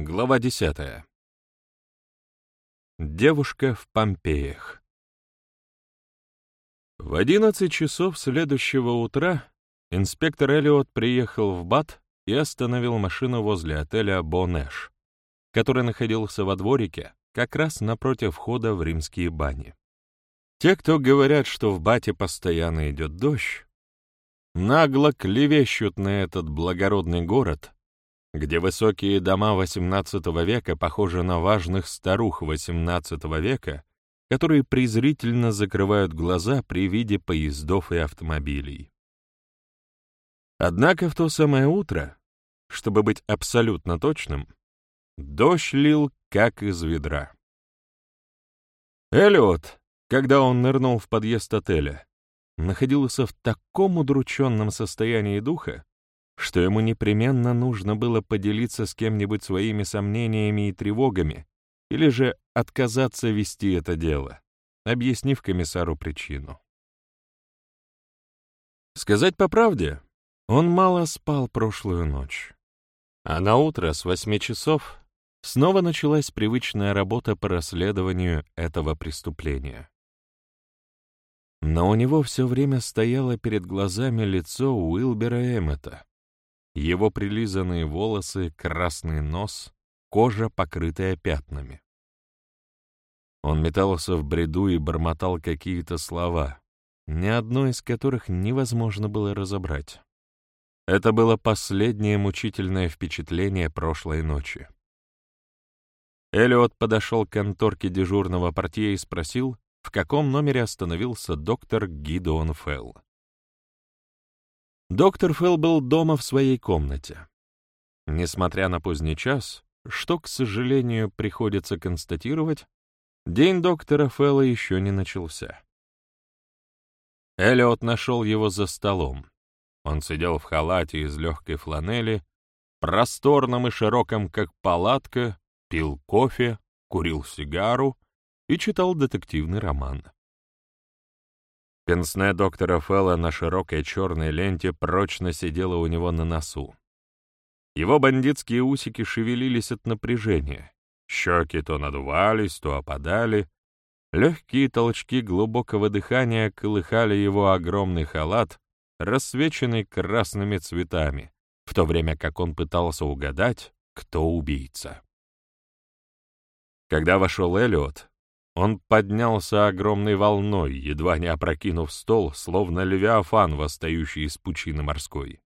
Глава десятая. Девушка в Помпеях. В одиннадцать часов следующего утра инспектор Эллиот приехал в Бат и остановил машину возле отеля «Бонэш», который находился во дворике, как раз напротив входа в римские бани. Те, кто говорят, что в Бате постоянно идет дождь, нагло клевещут на этот благородный город, где высокие дома XVIII века похожи на важных старух XVIII века, которые презрительно закрывают глаза при виде поездов и автомобилей. Однако в то самое утро, чтобы быть абсолютно точным, дождь лил как из ведра. Эллиот, когда он нырнул в подъезд отеля, находился в таком удрученном состоянии духа, что ему непременно нужно было поделиться с кем-нибудь своими сомнениями и тревогами, или же отказаться вести это дело, объяснив комиссару причину. Сказать по правде, он мало спал прошлую ночь. А на утро с восьми часов снова началась привычная работа по расследованию этого преступления. Но у него все время стояло перед глазами лицо Уилбера Эммета. Его прилизанные волосы, красный нос, кожа, покрытая пятнами. Он метался в бреду и бормотал какие-то слова, ни одно из которых невозможно было разобрать. Это было последнее мучительное впечатление прошлой ночи. Эллиот подошел к конторке дежурного портье и спросил, в каком номере остановился доктор Гидеон Фелл. Доктор Фелл был дома в своей комнате. Несмотря на поздний час, что, к сожалению, приходится констатировать, день доктора Фелла еще не начался. Эллиот нашел его за столом. Он сидел в халате из легкой фланели, просторном и широком, как палатка, пил кофе, курил сигару и читал детективный роман. Пенсне доктора Фелла на широкой черной ленте прочно сидела у него на носу. Его бандитские усики шевелились от напряжения, щеки то надувались, то опадали, легкие толчки глубокого дыхания колыхали его огромный халат, рассвеченный красными цветами, в то время как он пытался угадать, кто убийца. Когда вошел Эллиот, он поднялся огромной волной, едва не опрокинув стол, словно левиафан, восстающий из пучины морской.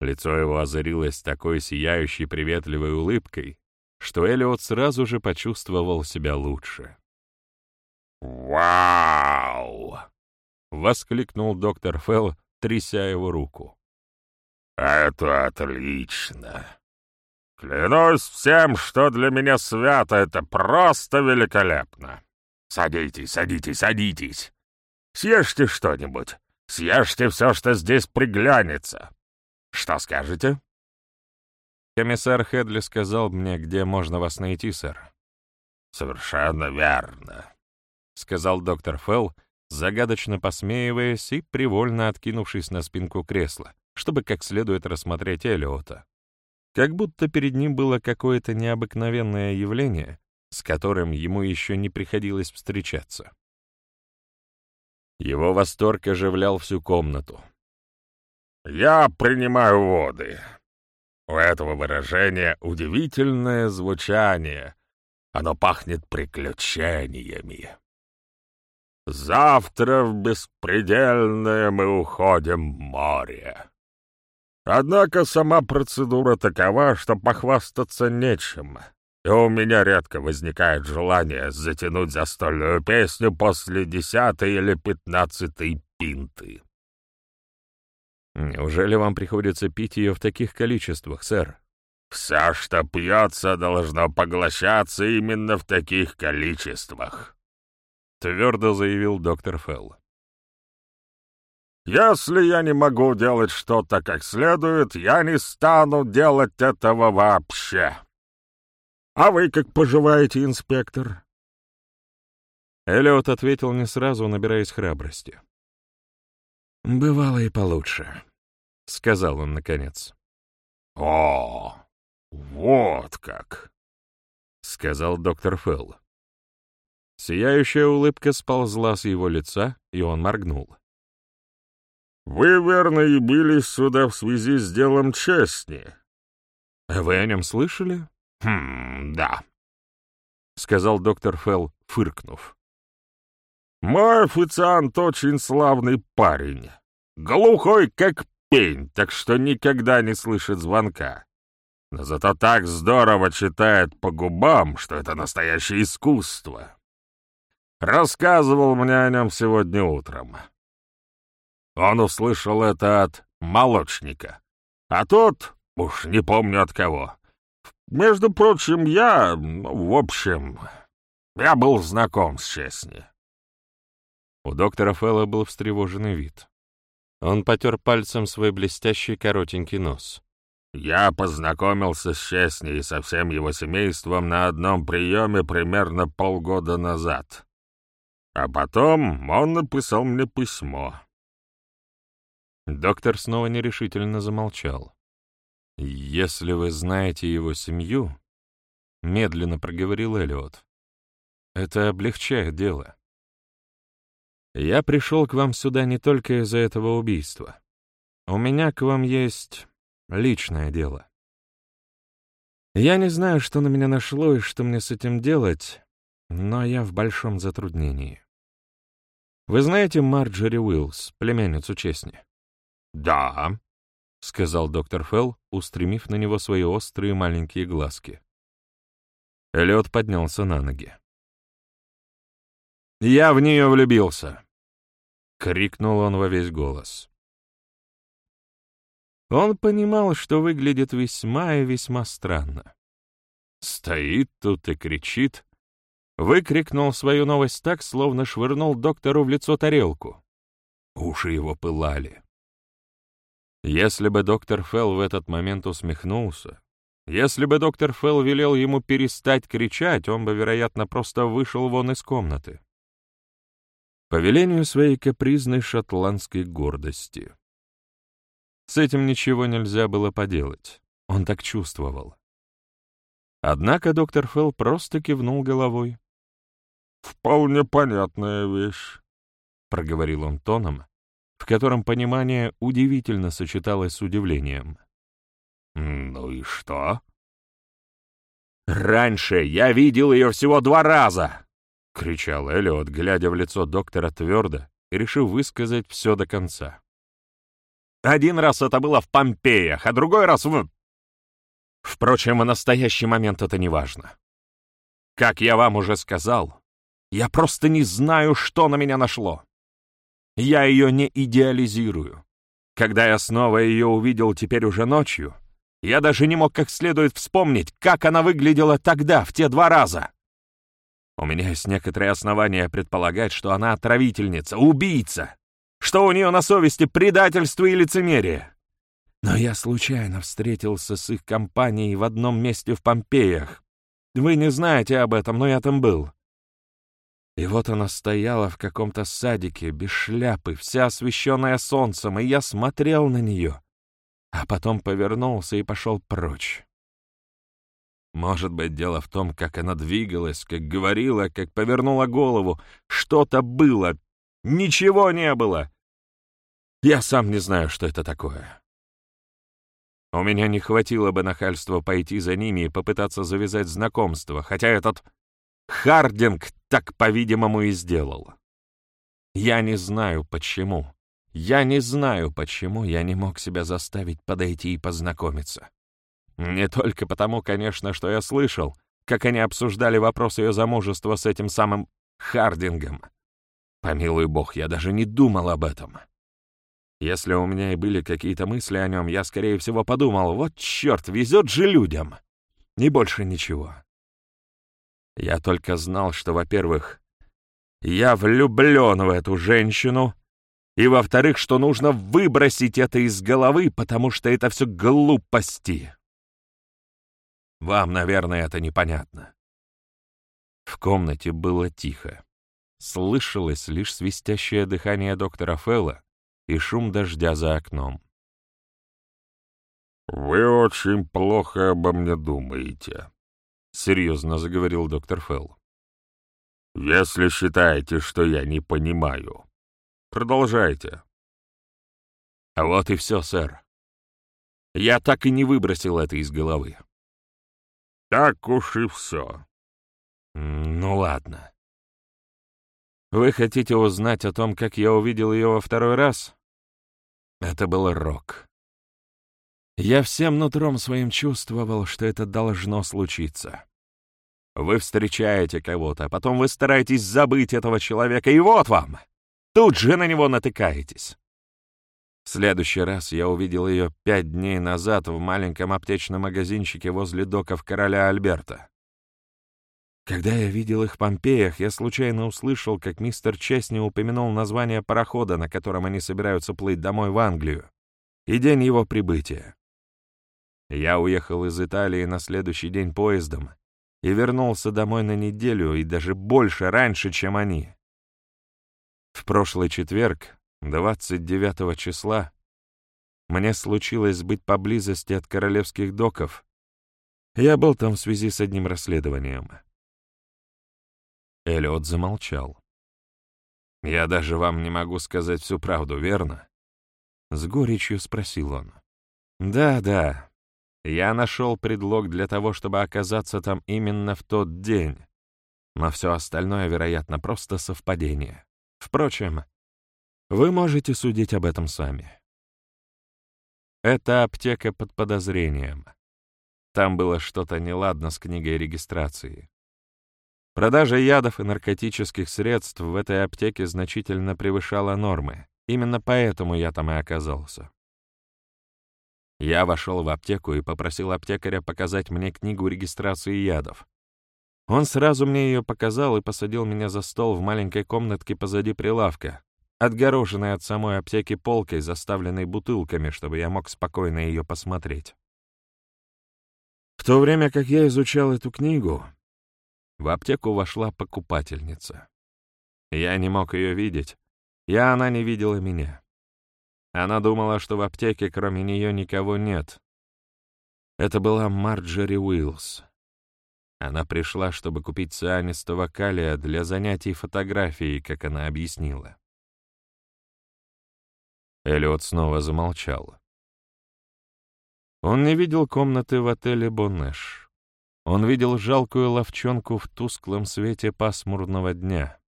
Лицо его озарилось такой сияющей приветливой улыбкой, что Элиот сразу же почувствовал себя лучше. «Вау!» — воскликнул доктор Фелл, тряся его руку. «Это отлично! Клянусь всем, что для меня свято, это просто великолепно. Садитесь, садитесь, садитесь. Съешьте что-нибудь. Съешьте все, что здесь приглянется. Что скажете? Комиссар Хедли сказал мне, где можно вас найти, сэр. Совершенно верно, сказал доктор Фелл, загадочно посмеиваясь и привольно откинувшись на спинку кресла, чтобы как следует рассмотреть Элиота как будто перед ним было какое-то необыкновенное явление, с которым ему еще не приходилось встречаться. Его восторг оживлял всю комнату. «Я принимаю воды. У этого выражения удивительное звучание. Оно пахнет приключениями. Завтра в беспредельное мы уходим в море. Однако сама процедура такова, что похвастаться нечем, и у меня редко возникает желание затянуть застольную песню после десятой или пятнадцатой пинты. Неужели вам приходится пить ее в таких количествах, сэр? Все, что пьется, должно поглощаться именно в таких количествах, твердо заявил доктор Фелл. Если я не могу делать что-то как следует, я не стану делать этого вообще. А вы как поживаете, инспектор?» Эллиот ответил не сразу, набираясь храбрости. «Бывало и получше», — сказал он наконец. «О, вот как», — сказал доктор Фелл. Сияющая улыбка сползла с его лица, и он моргнул. «Вы, верно, явились сюда в связи с делом Честни?» «А вы о нем слышали?» «Хм, да», — сказал доктор Фелл, фыркнув. «Мой официант очень славный парень, глухой как пень, так что никогда не слышит звонка. Но зато так здорово читает по губам, что это настоящее искусство. Рассказывал мне о нем сегодня утром. Он услышал это от молочника, а тот, уж не помню от кого. Между прочим, я, ну, в общем, я был знаком с Честни. У доктора Фэлла был встревоженный вид. Он потер пальцем свой блестящий коротенький нос. Я познакомился с Честни и со всем его семейством на одном приеме примерно полгода назад. А потом он написал мне письмо. Доктор снова нерешительно замолчал. «Если вы знаете его семью», — медленно проговорил Элиот, — «это облегчает дело. Я пришел к вам сюда не только из-за этого убийства. У меня к вам есть личное дело. Я не знаю, что на меня нашло и что мне с этим делать, но я в большом затруднении. Вы знаете Марджери Уиллс, племянницу Честни? «Да», — сказал доктор Фелл, устремив на него свои острые маленькие глазки. Эллиот поднялся на ноги. «Я в нее влюбился!» — крикнул он во весь голос. Он понимал, что выглядит весьма и весьма странно. Стоит тут и кричит, Выкрикнул свою новость так, словно швырнул доктору в лицо тарелку. Уши его пылали. Если бы доктор Фелл в этот момент усмехнулся, если бы доктор Фелл велел ему перестать кричать, он бы, вероятно, просто вышел вон из комнаты. По велению своей капризной шотландской гордости. С этим ничего нельзя было поделать. Он так чувствовал. Однако доктор Фелл просто кивнул головой. «Вполне понятная вещь», — проговорил он тоном, в котором понимание удивительно сочеталось с удивлением. «Ну и что?» «Раньше я видел ее всего два раза!» — кричал Эллиот, глядя в лицо доктора твердо и решив высказать все до конца. «Один раз это было в Помпеях, а другой раз в...» Впрочем, в настоящий момент это не важно. Как я вам уже сказал, я просто не знаю, что на меня нашло. Я ее не идеализирую. Когда я снова ее увидел теперь уже ночью, я даже не мог как следует вспомнить, как она выглядела тогда, в те два раза. У меня есть некоторые основания предполагать, что она отравительница, убийца, что у нее на совести предательство и лицемерие. Но я случайно встретился с их компанией в одном месте в Помпеях. Вы не знаете об этом, но я там был. И вот она стояла в каком-то садике, без шляпы, вся освещенная солнцем, и я смотрел на нее, а потом повернулся и пошел прочь. Может быть, дело в том, как она двигалась, как говорила, как повернула голову. Что-то было. Ничего не было. Я сам не знаю, что это такое. У меня не хватило бы нахальства пойти за ними и попытаться завязать знакомство, хотя этот Хардинг так, по-видимому, и сделал. Я не знаю, почему. Я не знаю, почему я не мог себя заставить подойти и познакомиться. Не только потому, конечно, что я слышал, как они обсуждали вопрос ее замужества с этим самым Хардингом. Помилуй бог, я даже не думал об этом. Если у меня и были какие-то мысли о нем, я, скорее всего, подумал, вот черт, везет же людям. Не больше ничего. Я только знал, что, во-первых, я влюблен в эту женщину, и, во-вторых, что нужно выбросить это из головы, потому что это все глупости. Вам, наверное, это непонятно. В комнате было тихо. Слышалось лишь свистящее дыхание доктора Фелла и шум дождя за окном. «Вы очень плохо обо мне думаете», — серьезно заговорил доктор Фелл. «Если считаете, что я не понимаю, продолжайте». А вот и все, сэр. Я так и не выбросил это из головы. Так уж и все. Ну ладно. Вы хотите узнать о том, как я увидел ее во второй раз? Это был рок. Я всем нутром своим чувствовал, что это должно случиться. Вы встречаете кого-то, а потом вы стараетесь забыть этого человека, и вот вам! Тут же на него натыкаетесь. В следующий раз я увидел ее пять дней назад в маленьком аптечном магазинчике возле доков короля Альберта. Когда я видел их в Помпеях, я случайно услышал, как мистер Честни упомянул название парохода, на котором они собираются плыть домой в Англию, и день его прибытия. Я уехал из Италии на следующий день поездом и вернулся домой на неделю и даже больше раньше, чем они. В прошлый четверг, 29 числа, мне случилось быть поблизости от королевских доков. Я был там в связи с одним расследованием. Эллиот замолчал. «Я даже вам не могу сказать всю правду, верно?» С горечью спросил он. «Да, да, я нашел предлог для того, чтобы оказаться там именно в тот день, но все остальное, вероятно, просто совпадение. Впрочем, вы можете судить об этом сами. Это аптека под подозрением. Там было что-то неладно с книгой регистрации. Продажа ядов и наркотических средств в этой аптеке значительно превышала нормы. Именно поэтому я там и оказался. Я вошел в аптеку и попросил аптекаря показать мне книгу регистрации ядов. Он сразу мне ее показал и посадил меня за стол в маленькой комнатке позади прилавка, отгороженной от самой аптеки полкой, заставленной бутылками, чтобы я мог спокойно ее посмотреть. В то время как я изучал эту книгу, в аптеку вошла покупательница. Я не мог ее видеть, и она не видела меня. Она думала, что в аптеке кроме нее никого нет. Это была Марджери Уиллс. Она пришла, чтобы купить цианистого калия для занятий фотографией, как она объяснила. Эллиот снова замолчал. Он не видел комнаты в отеле «Боннеш». Он видел жалкую ловчонку в тусклом свете пасмурного дня.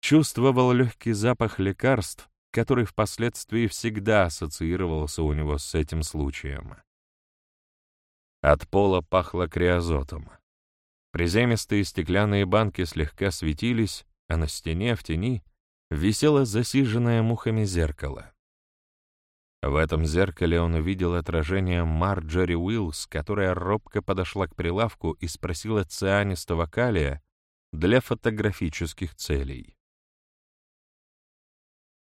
Чувствовал легкий запах лекарств, который впоследствии всегда ассоциировался у него с этим случаем. От пола пахло криозотом. Приземистые стеклянные банки слегка светились, а на стене в тени висело засиженное мухами зеркало. В этом зеркале он увидел отражение Марджери Уиллс, которая робко подошла к прилавку и спросила цианистого калия для фотографических целей.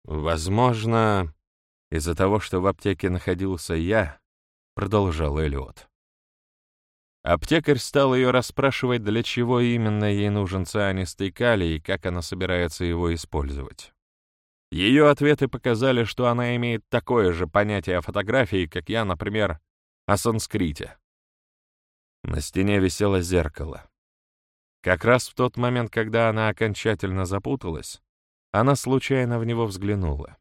«Возможно, из-за того, что в аптеке находился я», — продолжал Эллиот. Аптекарь стал ее расспрашивать, для чего именно ей нужен цианистый калий и как она собирается его использовать. Ее ответы показали, что она имеет такое же понятие о фотографии, как я, например, о санскрите. На стене висело зеркало. Как раз в тот момент, когда она окончательно запуталась, она случайно в него взглянула.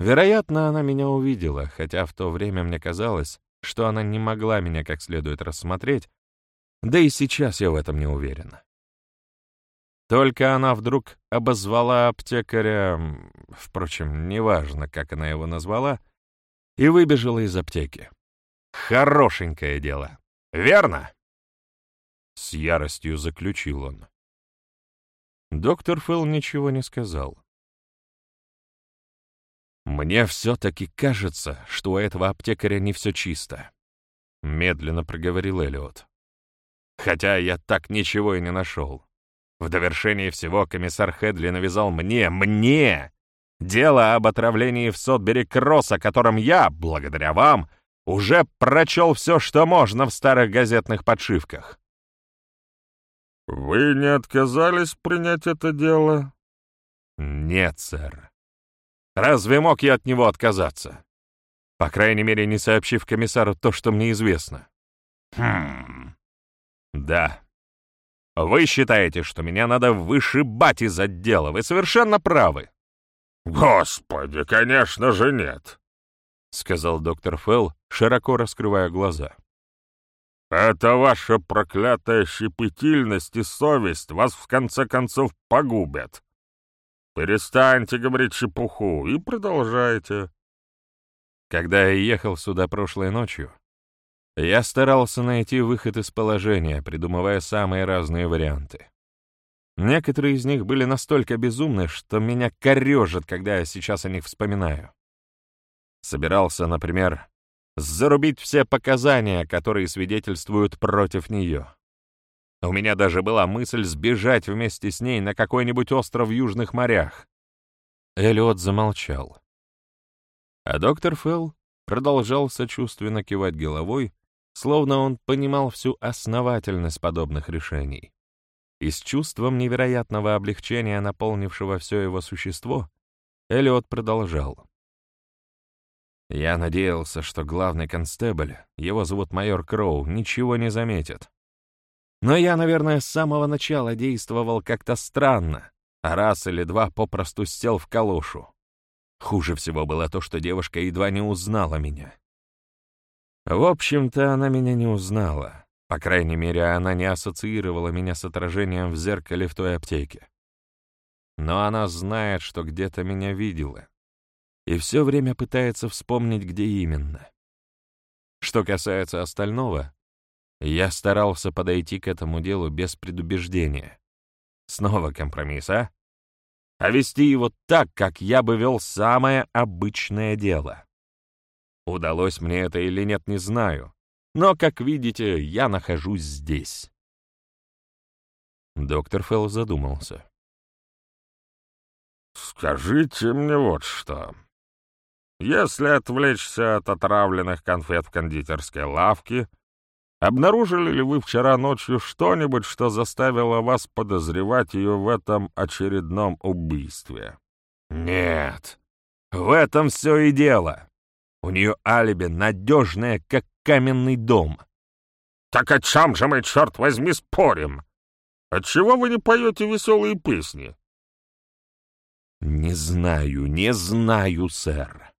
Вероятно, она меня увидела, хотя в то время мне казалось, что она не могла меня как следует рассмотреть, да и сейчас я в этом не уверен. Только она вдруг обозвала аптекаря, впрочем, неважно, как она его назвала, и выбежала из аптеки. Хорошенькое дело, верно? С яростью заключил он. Доктор Фэлл ничего не сказал. «Мне все-таки кажется, что у этого аптекаря не все чисто», — медленно проговорил Эллиот. «Хотя я так ничего и не нашел. В довершении всего комиссар Хедли навязал мне, мне, дело об отравлении в Сотбери Кросс, о котором я, благодаря вам, уже прочел все, что можно в старых газетных подшивках. «Вы не отказались принять это дело?» «Нет, сэр. Разве мог я от него отказаться? По крайней мере, не сообщив комиссару то, что мне известно. Хм. Да. Вы считаете, что меня надо вышибать из отдела. Вы совершенно правы. Господи, конечно же нет, сказал доктор Фелл, широко раскрывая глаза. Это ваша проклятая щепетильность и совесть вас в конце концов погубят. Перестаньте говорить чепуху и продолжайте. Когда я ехал сюда прошлой ночью, я старался найти выход из положения, придумывая самые разные варианты. Некоторые из них были настолько безумны, что меня корежит, когда я сейчас о них вспоминаю. Собирался, например, зарубить все показания, которые свидетельствуют против нее. У меня даже была мысль сбежать вместе с ней на какой-нибудь остров в Южных морях. Эллиот замолчал. А доктор Фелл продолжал сочувственно кивать головой, словно он понимал всю основательность подобных решений. И с чувством невероятного облегчения, наполнившего все его существо, Эллиот продолжал. Я надеялся, что главный констебль, его зовут майор Кроу, ничего не заметит. Но я, наверное, с самого начала действовал как-то странно, а раз или два попросту сел в калошу. Хуже всего было то, что девушка едва не узнала меня. В общем-то, она меня не узнала. По крайней мере, она не ассоциировала меня с отражением в зеркале в той аптеке. Но она знает, что где-то меня видела. И все время пытается вспомнить, где именно. Что касается остального, я старался подойти к этому делу без предубеждения. Снова компромисс, а? А вести его так, как я бы вел самое обычное дело. Удалось мне это или нет, не знаю. Но, как видите, я нахожусь здесь. Доктор Фелл задумался. «Скажите мне вот что. Если отвлечься от отравленных конфет в кондитерской лавке, обнаружили ли вы вчера ночью что-нибудь, что заставило вас подозревать ее в этом очередном убийстве?» «Нет. В этом все и дело. У нее алиби надежное, как каменный дом. Так о чем же мы, черт возьми, спорим? Отчего вы не поете веселые песни? Не знаю, не знаю, сэр.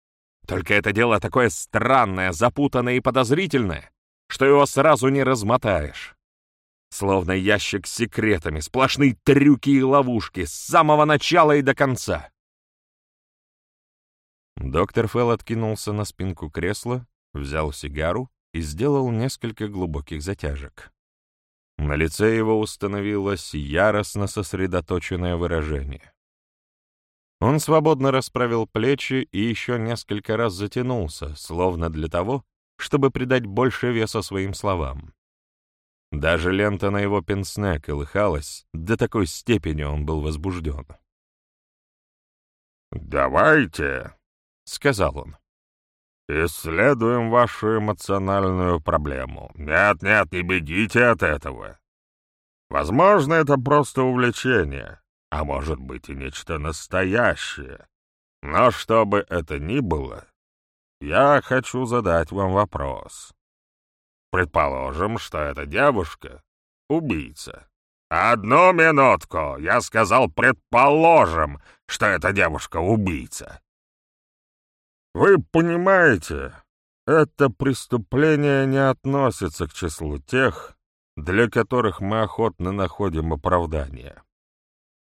Только это дело такое странное, запутанное и подозрительное, что его сразу не размотаешь. Словно ящик с секретами, сплошные трюки и ловушки с самого начала и до конца. Доктор Фелл откинулся на спинку кресла, взял сигару и сделал несколько глубоких затяжек. На лице его установилось яростно сосредоточенное выражение. Он свободно расправил плечи и еще несколько раз затянулся, словно для того, чтобы придать больше веса своим словам. Даже лента на его пенсне колыхалась, до такой степени он был возбужден. «Давайте», — сказал он. «Исследуем вашу эмоциональную проблему. Нет-нет, не бегите от этого. Возможно, это просто увлечение, а может быть и нечто настоящее. Но что бы это ни было, я хочу задать вам вопрос. Предположим, что эта девушка — убийца. Одну минутку, я сказал, предположим, что эта девушка — убийца. Вы понимаете, это преступление не относится к числу тех, для которых мы охотно находим оправдание.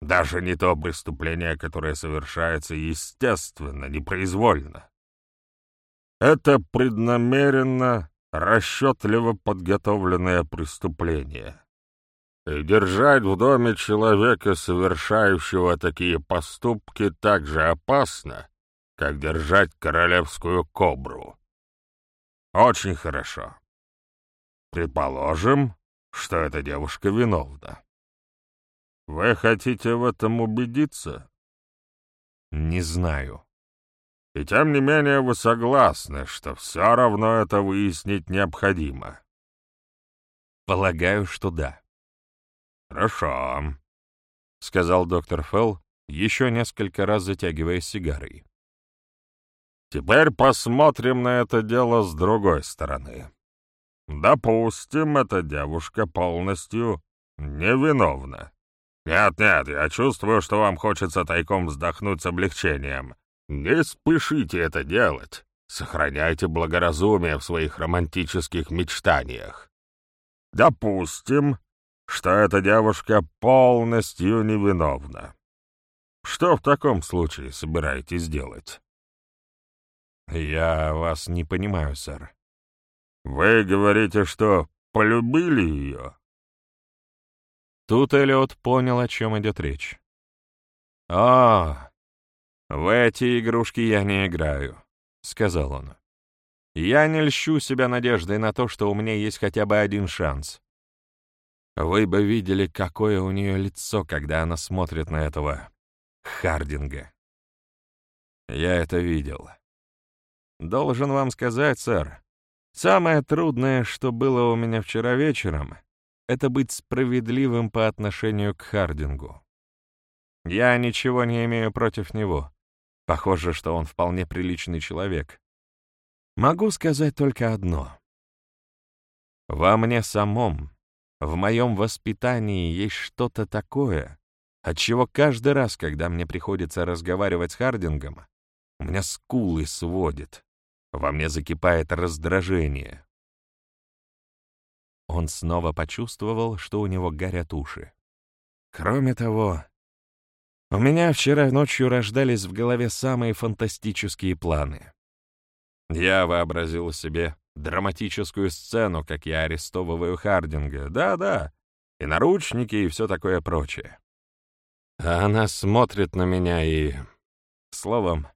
Даже не то преступление, которое совершается естественно, непроизвольно. Это преднамеренно, расчетливо подготовленное преступление. И держать в доме человека, совершающего такие поступки, так же опасно, как держать королевскую кобру. Очень хорошо. Предположим, что эта девушка виновна. Вы хотите в этом убедиться? Не знаю. И тем не менее вы согласны, что все равно это выяснить необходимо. Полагаю, что да. Хорошо, — сказал доктор Фелл, еще несколько раз затягивая сигарой. Теперь посмотрим на это дело с другой стороны. Допустим, эта девушка полностью невиновна. Нет-нет, я чувствую, что вам хочется тайком вздохнуть с облегчением. Не спешите это делать. Сохраняйте благоразумие в своих романтических мечтаниях. Допустим, что эта девушка полностью невиновна. Что в таком случае собираетесь делать? Я вас не понимаю, сэр. Вы говорите, что полюбили ее? Тут Эллиот понял, о чем идет речь. «А, в эти игрушки я не играю», — сказал он. «Я не льщу себя надеждой на то, что у меня есть хотя бы один шанс. Вы бы видели, какое у нее лицо, когда она смотрит на этого Хардинга. Я это видел. Должен вам сказать, сэр, самое трудное, что было у меня вчера вечером, это быть справедливым по отношению к Хардингу. Я ничего не имею против него. Похоже, что он вполне приличный человек. Могу сказать только одно. Во мне самом в моем воспитании есть что-то такое, отчего каждый раз, когда мне приходится разговаривать с Хардингом, у меня скулы сводит, во мне закипает раздражение. Он снова почувствовал, что у него горят уши. Кроме того, у меня вчера ночью рождались в голове самые фантастические планы. Я вообразил себе, драматическую сцену, как я арестовываю Хардинга, да-да, и наручники, и все такое прочее. А она смотрит на меня и... Словом,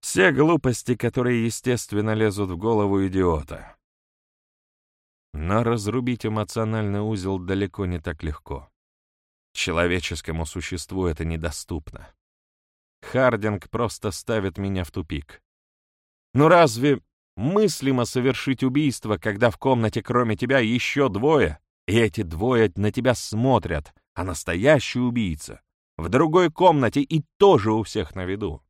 все глупости, которые, естественно, лезут в голову идиота. Но разрубить эмоциональный узел далеко не так легко. Человеческому существу это недоступно. Хардинг просто ставит меня в тупик. Ну разве Мыслимо совершить убийство, когда в комнате кроме тебя еще двое, и эти двое на тебя смотрят, а настоящий убийца в другой комнате и тоже у всех на виду.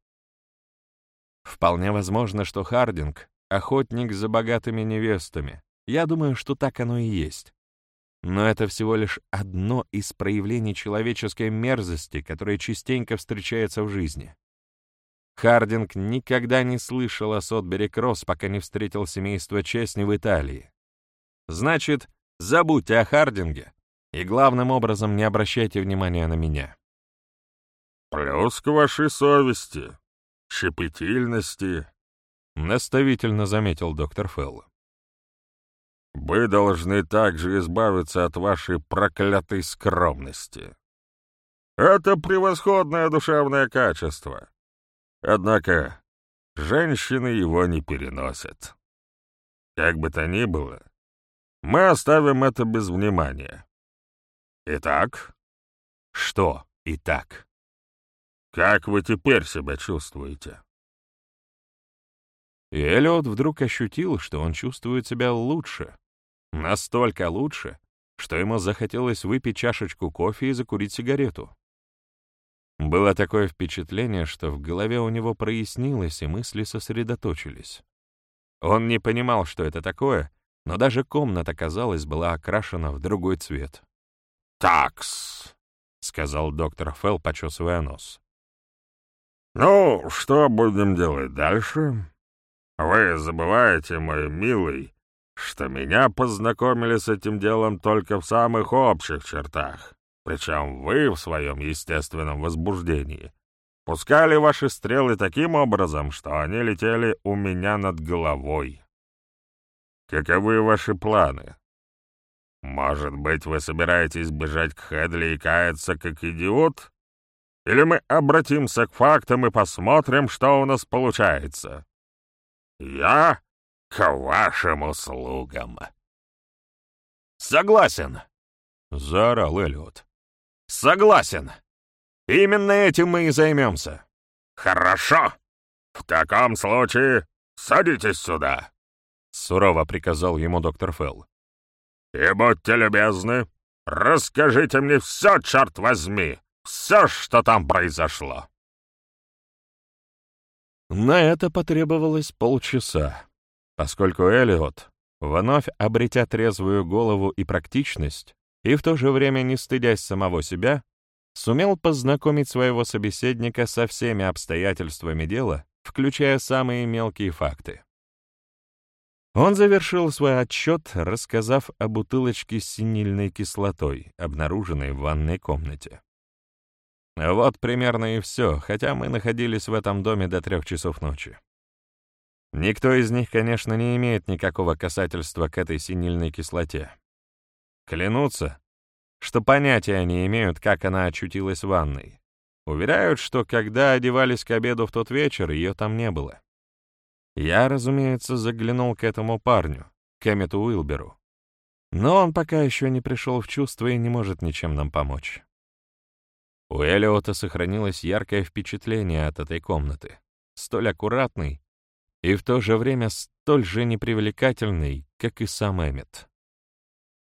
Вполне возможно, что Хардинг — охотник за богатыми невестами. Я думаю, что так оно и есть. Но это всего лишь одно из проявлений человеческой мерзости, которое частенько встречается в жизни. Хардинг никогда не слышал о Сотбери Кросс, пока не встретил семейство Честни в Италии. Значит, забудьте о Хардинге и главным образом не обращайте внимания на меня. «Плюс к вашей совести, щепетильности», — наставительно заметил доктор Фелл. «Вы должны также избавиться от вашей проклятой скромности. Это превосходное душевное качество, Однако женщины его не переносят. Как бы то ни было, мы оставим это без внимания. Итак? Что итак? Как вы теперь себя чувствуете? И Эллиот вдруг ощутил, что он чувствует себя лучше. Настолько лучше, что ему захотелось выпить чашечку кофе и закурить сигарету. Было такое впечатление, что в голове у него прояснилось, и мысли сосредоточились. Он не понимал, что это такое, но даже комната, казалось, была окрашена в другой цвет. «Такс», — сказал доктор Фелл, почесывая нос. «Ну, что будем делать дальше? Вы забываете, мой милый, что меня познакомили с этим делом только в самых общих чертах. Причем вы в своем естественном возбуждении пускали ваши стрелы таким образом, что они летели у меня над головой. Каковы ваши планы? Может быть, вы собираетесь бежать к Хедли и каяться как идиот? Или мы обратимся к фактам и посмотрим, что у нас получается? Я к вашим услугам. «Согласен!» — заорал Эллиот. Согласен. Именно этим мы и займемся. Хорошо. В таком случае садитесь сюда. Сурово приказал ему доктор Фелл. И будьте любезны, расскажите мне все, черт возьми, все, что там произошло. На это потребовалось полчаса, поскольку Элиот, вновь обретя трезвую голову и практичность, и в то же время не стыдясь самого себя, сумел познакомить своего собеседника со всеми обстоятельствами дела, включая самые мелкие факты. Он завершил свой отчет, рассказав о бутылочке с синильной кислотой, обнаруженной в ванной комнате. Вот примерно и все, хотя мы находились в этом доме до трех часов ночи. Никто из них, конечно, не имеет никакого касательства к этой синильной кислоте. Клянутся, что понятия не имеют, как она очутилась в ванной. Уверяют, что когда одевались к обеду в тот вечер, ее там не было. Я, разумеется, заглянул к этому парню, к Эммету Уилберу. Но он пока еще не пришел в чувство и не может ничем нам помочь. У Элиота сохранилось яркое впечатление от этой комнаты, столь аккуратной и в то же время столь же непривлекательной, как и сам Эммет.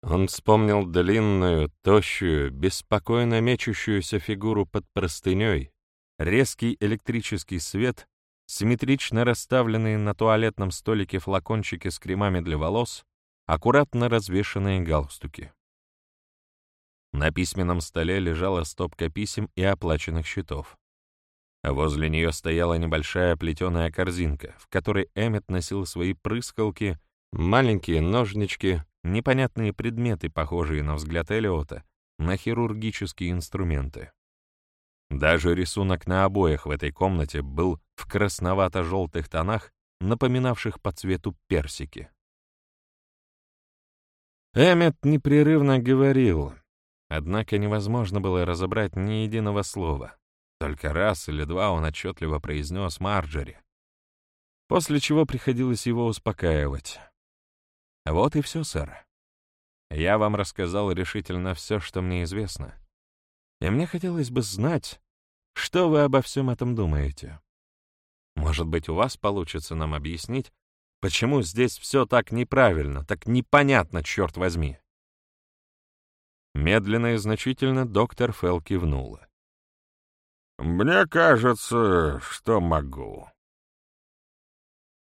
Он вспомнил длинную, тощую, беспокойно мечущуюся фигуру под простыней, резкий электрический свет, симметрично расставленные на туалетном столике флакончики с кремами для волос, аккуратно развешанные галстуки. На письменном столе лежала стопка писем и оплаченных счетов. Возле нее стояла небольшая плетеная корзинка, в которой Эммет носил свои прыскалки, маленькие ножнички, непонятные предметы, похожие на взгляд Элиота, на хирургические инструменты. Даже рисунок на обоях в этой комнате был в красновато-желтых тонах, напоминавших по цвету персики. Эммет непрерывно говорил, однако невозможно было разобрать ни единого слова. Только раз или два он отчетливо произнес Марджери, после чего приходилось его успокаивать. Вот и все, сэр. Я вам рассказал решительно все, что мне известно. И мне хотелось бы знать, что вы обо всем этом думаете. Может быть, у вас получится нам объяснить, почему здесь все так неправильно, так непонятно, черт возьми. Медленно и значительно доктор Фелл кивнула. «Мне кажется, что могу.